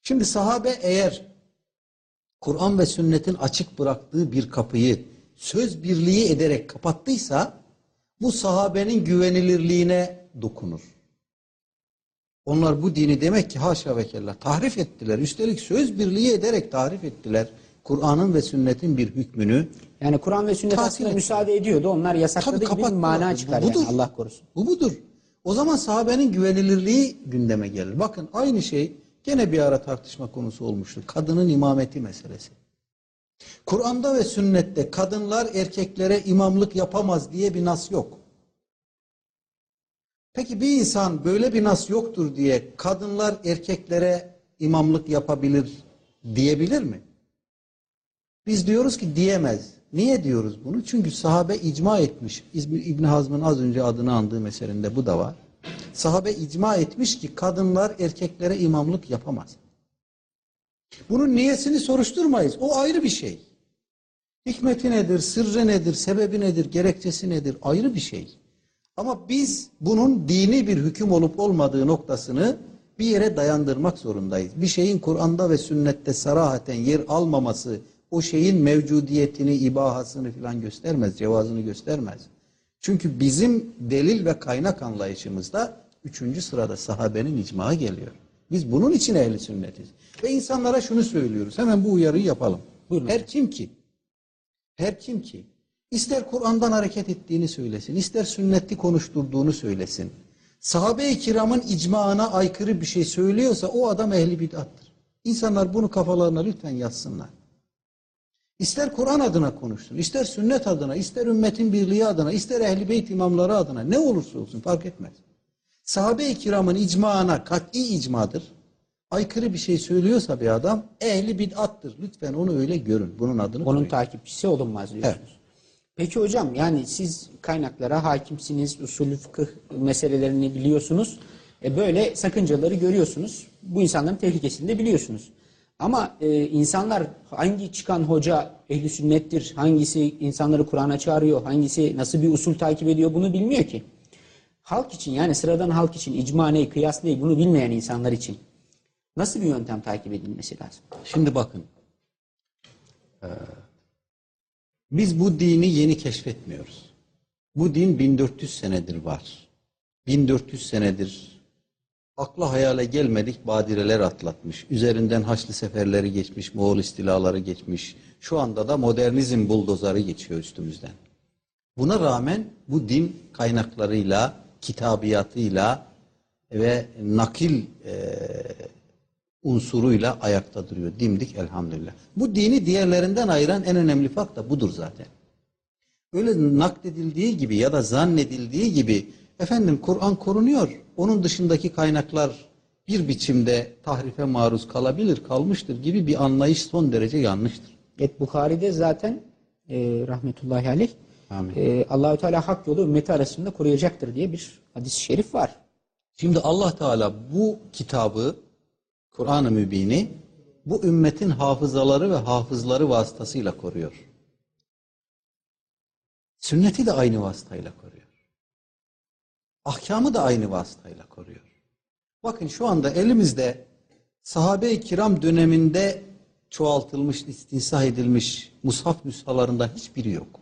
Şimdi sahabe eğer Kur'an ve sünnetin açık bıraktığı bir kapıyı söz birliği ederek kapattıysa bu sahabenin güvenilirliğine dokunur. Onlar bu dini demek ki haşa ve kella tahrif ettiler. Üstelik söz birliği ederek tahrif ettiler. Kur'an'ın ve sünnetin bir hükmünü. Yani Kur'an ve sünnet aslında müsaade ediyordu. Onlar yasakladı Tabii gibi bir mana Bu çıkar budur. yani Allah korusun. Bu budur. O zaman sahabenin güvenilirliği gündeme gelir. Bakın aynı şey gene bir ara tartışma konusu olmuştu. Kadının imameti meselesi. Kur'an'da ve sünnette kadınlar erkeklere imamlık yapamaz diye bir nas yok. Peki bir insan böyle bir nas yoktur diye kadınlar erkeklere imamlık yapabilir diyebilir mi? Biz diyoruz ki diyemez. Niye diyoruz bunu? Çünkü sahabe icma etmiş. İbn Hazm'ın az önce adını andığı meselinde bu da var. Sahabe icma etmiş ki kadınlar erkeklere imamlık yapamaz. Bunun niyesini soruşturmayız. O ayrı bir şey. Hikmeti nedir, sırrı nedir, sebebi nedir, gerekçesi nedir ayrı bir şey. Ama biz bunun dini bir hüküm olup olmadığı noktasını bir yere dayandırmak zorundayız. Bir şeyin Kur'an'da ve sünnette sarahaten yer almaması o şeyin mevcudiyetini, ibahasını filan göstermez, cevazını göstermez. Çünkü bizim delil ve kaynak anlayışımızda üçüncü sırada sahabenin icma geliyor. Biz bunun için ehli sünnetiz. Ve insanlara şunu söylüyoruz. Hemen bu uyarıyı yapalım. Buyurun. Her kim ki her kim ki ister Kur'an'dan hareket ettiğini söylesin, ister sünnetli konuşturduğunu söylesin. Sahabe-i kiramın icmaına aykırı bir şey söylüyorsa o adam ehli bid'attır. İnsanlar bunu kafalarına lütfen yazsınlar. İster Kur'an adına konuşsun, ister sünnet adına, ister ümmetin birliği adına, ister ehli beyt imamları adına ne olursa olsun fark etmez. Sahabe-i kiramın icmaına kat'i icmadır. Aykırı bir şey söylüyorsa bir adam ehli bid'attır. Lütfen onu öyle görün. Bunun adını Onun koyun. takipçisi olunmaz diyorsunuz. Peki hocam yani siz kaynaklara hakimsiniz, usulü fıkıh meselelerini biliyorsunuz. E böyle sakıncaları görüyorsunuz. Bu insanların tehlikesini de biliyorsunuz. Ama e, insanlar hangi çıkan hoca ehli sünnettir, hangisi insanları Kur'an'a çağırıyor, hangisi nasıl bir usul takip ediyor bunu bilmiyor ki. Halk için yani sıradan halk için icma ne, kıyas ne bunu bilmeyen insanlar için nasıl bir yöntem takip edilmesi lazım? Şimdi bakın. Biz bu dini yeni keşfetmiyoruz. Bu din 1400 senedir var. 1400 senedir akla hayale gelmedik badireler atlatmış. Üzerinden Haçlı seferleri geçmiş, Moğol istilaları geçmiş. Şu anda da modernizm buldozarı geçiyor üstümüzden. Buna rağmen bu din kaynaklarıyla, kitabiyatıyla ve nakil e, unsuruyla ayakta duruyor. Dimdik elhamdülillah. Bu dini diğerlerinden ayıran en önemli fark da budur zaten. Öyle nakledildiği gibi ya da zannedildiği gibi efendim Kur'an korunuyor. Onun dışındaki kaynaklar bir biçimde tahrife maruz kalabilir, kalmıştır gibi bir anlayış son derece yanlıştır. Et Bukhari'de zaten e, rahmetullahi aleyh Amin. e, Allahü Teala hak yolu ümmeti arasında koruyacaktır diye bir hadis-i şerif var. Şimdi Allah Teala bu kitabı, Kur'an-ı Mübin'i bu ümmetin hafızaları ve hafızları vasıtasıyla koruyor. Sünneti de aynı vasıtayla koruyor. Ahkamı da aynı vasıtayla koruyor. Bakın şu anda elimizde sahabe-i kiram döneminde çoğaltılmış, istinsah edilmiş mushaf nüshalarından hiçbiri yok.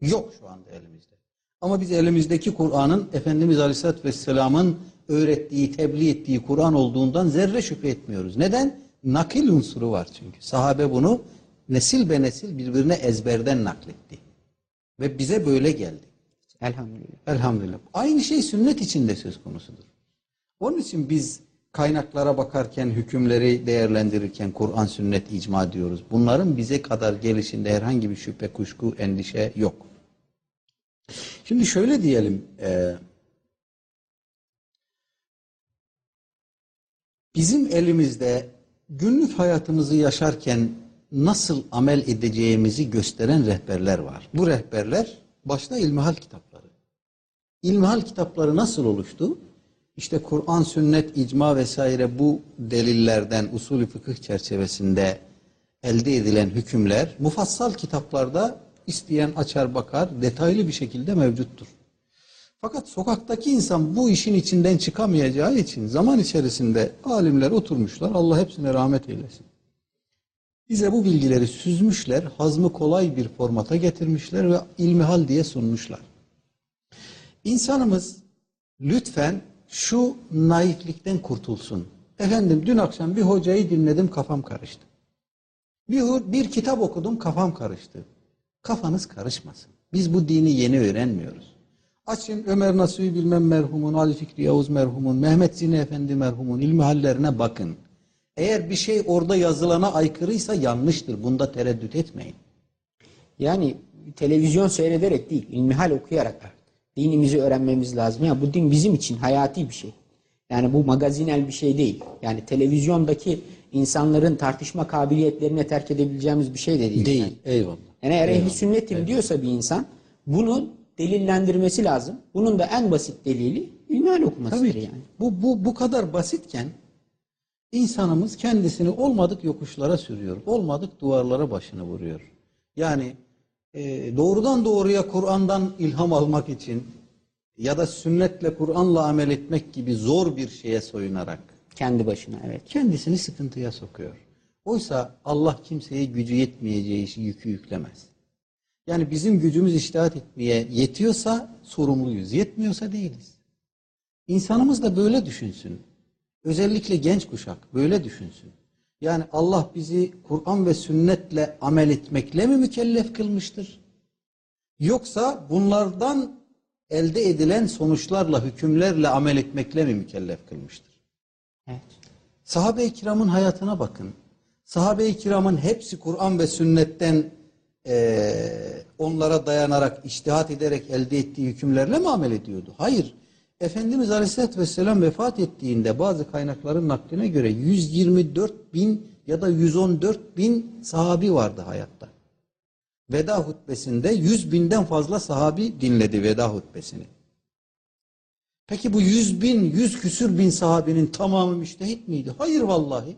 Yok şu anda elimizde. Ama biz elimizdeki Kur'an'ın Efendimiz Aleyhisselatü Vesselam'ın öğrettiği, tebliğ ettiği Kur'an olduğundan zerre şüphe etmiyoruz. Neden? Nakil unsuru var çünkü. Sahabe bunu nesil be nesil birbirine ezberden nakletti. Ve bize böyle geldi. Elhamdülillah. Elhamdülillah. Aynı şey sünnet için de söz konusudur. Onun için biz kaynaklara bakarken, hükümleri değerlendirirken Kur'an, sünnet, icma diyoruz. Bunların bize kadar gelişinde herhangi bir şüphe, kuşku, endişe yok. Şimdi şöyle diyelim, e, bizim elimizde günlük hayatımızı yaşarken nasıl amel edeceğimizi gösteren rehberler var. Bu rehberler başta ilmihal kitapları. İlmihal kitapları nasıl oluştu? İşte Kur'an, sünnet, icma vesaire bu delillerden usulü fıkıh çerçevesinde elde edilen hükümler mufassal kitaplarda isteyen açar bakar detaylı bir şekilde mevcuttur. Fakat sokaktaki insan bu işin içinden çıkamayacağı için zaman içerisinde alimler oturmuşlar. Allah hepsine rahmet eylesin. Bize bu bilgileri süzmüşler, hazmı kolay bir formata getirmişler ve ilmihal diye sunmuşlar. İnsanımız lütfen şu naiflikten kurtulsun. Efendim dün akşam bir hocayı dinledim kafam karıştı. Bir, bir kitap okudum kafam karıştı. Kafanız karışmasın. Biz bu dini yeni öğrenmiyoruz. Açın Ömer Nasuhi bilmem merhumun, Ali Fikri Yavuz merhumun, Mehmet Zine Efendi merhumun ilmihallerine bakın. Eğer bir şey orada yazılana aykırıysa yanlıştır. Bunda tereddüt etmeyin. Yani televizyon seyrederek değil, ilmihal okuyarak dinimizi öğrenmemiz lazım. Ya bu din bizim için hayati bir şey. Yani bu magazinel bir şey değil. Yani televizyondaki insanların tartışma kabiliyetlerine terk edebileceğimiz bir şey de değil. Değil. Yani. Eyvallah. Yani eğer ehli sünnetim diyorsa bir insan bunu delillendirmesi lazım. Bunun da en basit delili ilmihal okumasıdır Tabii ki. yani. Bu, bu, bu kadar basitken insanımız kendisini olmadık yokuşlara sürüyor. Olmadık duvarlara başını vuruyor. Yani e, doğrudan doğruya Kur'an'dan ilham almak için ya da sünnetle Kur'an'la amel etmek gibi zor bir şeye soyunarak Kendi başına evet. kendisini sıkıntıya sokuyor. Oysa Allah kimseye gücü yetmeyeceği işi yükü yüklemez. Yani bizim gücümüz iştihat etmeye yetiyorsa sorumluyuz. Yetmiyorsa değiliz. İnsanımız da böyle düşünsün. Özellikle genç kuşak böyle düşünsün. Yani Allah bizi Kur'an ve sünnetle amel etmekle mi mükellef kılmıştır? Yoksa bunlardan elde edilen sonuçlarla, hükümlerle amel etmekle mi mükellef kılmıştır? Evet. Sahabe-i kiramın hayatına bakın. Sahabe-i kiramın hepsi Kur'an ve sünnetten eee, onlara dayanarak, iştihat ederek elde ettiği hükümlerle mi amel ediyordu? Hayır. Efendimiz Aleyhisselatü Vesselam vefat ettiğinde bazı kaynakların nakline göre 124 bin ya da 114 bin sahabi vardı hayatta. Veda hutbesinde 100 binden fazla sahabi dinledi veda hutbesini. Peki bu 100 bin, 100 küsür bin sahabinin tamamı müştehit miydi? Hayır vallahi.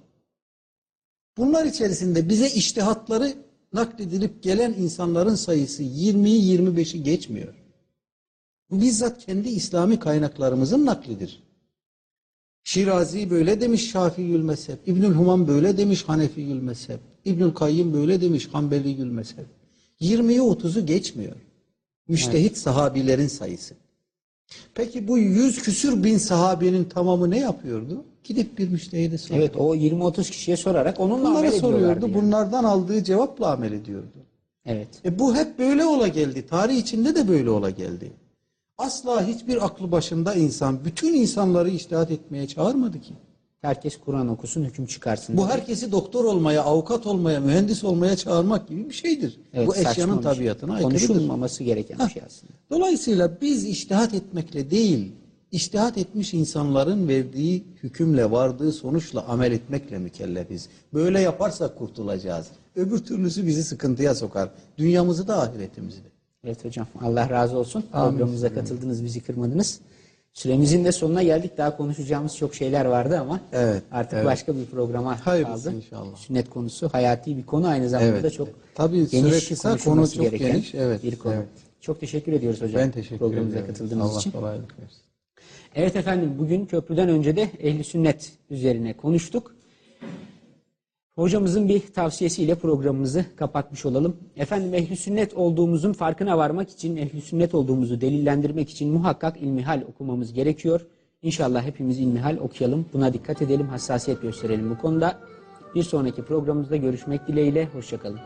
Bunlar içerisinde bize iştihatları nakledilip gelen insanların sayısı 20'yi 25'i geçmiyor. Bizzat kendi İslami kaynaklarımızın naklidir. Şirazi böyle demiş Şafii'ül mezhep. İbnül Humam böyle demiş Hanefi'ül mezhep. İbnül Kayyım böyle demiş Hanbeli'ül mezhep. 20'yi 30'u geçmiyor. Müştehit sahabilerin sayısı. Peki bu yüz küsür bin sahabenin tamamı ne yapıyordu? Gidip bir müştehide soruyordu. Evet o 20-30 kişiye sorarak onunla amel Bunlara ediyorlardı. soruyordu. yani. Bunlardan aldığı cevapla amel ediyordu. Evet. E bu hep böyle ola geldi. Tarih içinde de böyle ola geldi. Asla hiçbir aklı başında insan bütün insanları iştihat etmeye çağırmadı ki. Herkes Kur'an okusun, hüküm çıkarsın. Bu herkesi doktor olmaya, avukat olmaya, mühendis olmaya çağırmak gibi bir şeydir. Evet, Bu eşyanın tabiatına aykırıdır. Konuşulmaması gereken bir şey aslında. Dolayısıyla biz iştihat etmekle değil, iştihat etmiş insanların verdiği hükümle, vardığı sonuçla amel etmekle mükellefiz. Böyle yaparsak kurtulacağız. Öbür türlüsü bizi sıkıntıya sokar. Dünyamızı da ahiretimizi de. Evet hocam. Allah razı olsun. Programımıza katıldınız, bizi kırmadınız. Süremizin de sonuna geldik. Daha konuşacağımız çok şeyler vardı ama Evet, artık evet. başka bir programa Hayırlısı kaldı. inşallah. Sünnet konusu hayati bir konu aynı zamanda Evet. çok Tabii geniş kısa, konu çok gereken geniş. Evet, bir konu. evet. Çok teşekkür ediyoruz hocam. Ben teşekkür Programımıza ederim. katıldığınız Allah için. kolaylık versin. Evet efendim bugün köprüden önce de ehli sünnet üzerine konuştuk. Hocamızın bir tavsiyesiyle programımızı kapatmış olalım. Efendim ehli sünnet olduğumuzun farkına varmak için, ehli sünnet olduğumuzu delillendirmek için muhakkak ilmihal okumamız gerekiyor. İnşallah hepimiz ilmihal okuyalım. Buna dikkat edelim, hassasiyet gösterelim bu konuda. Bir sonraki programımızda görüşmek dileğiyle. Hoşçakalın.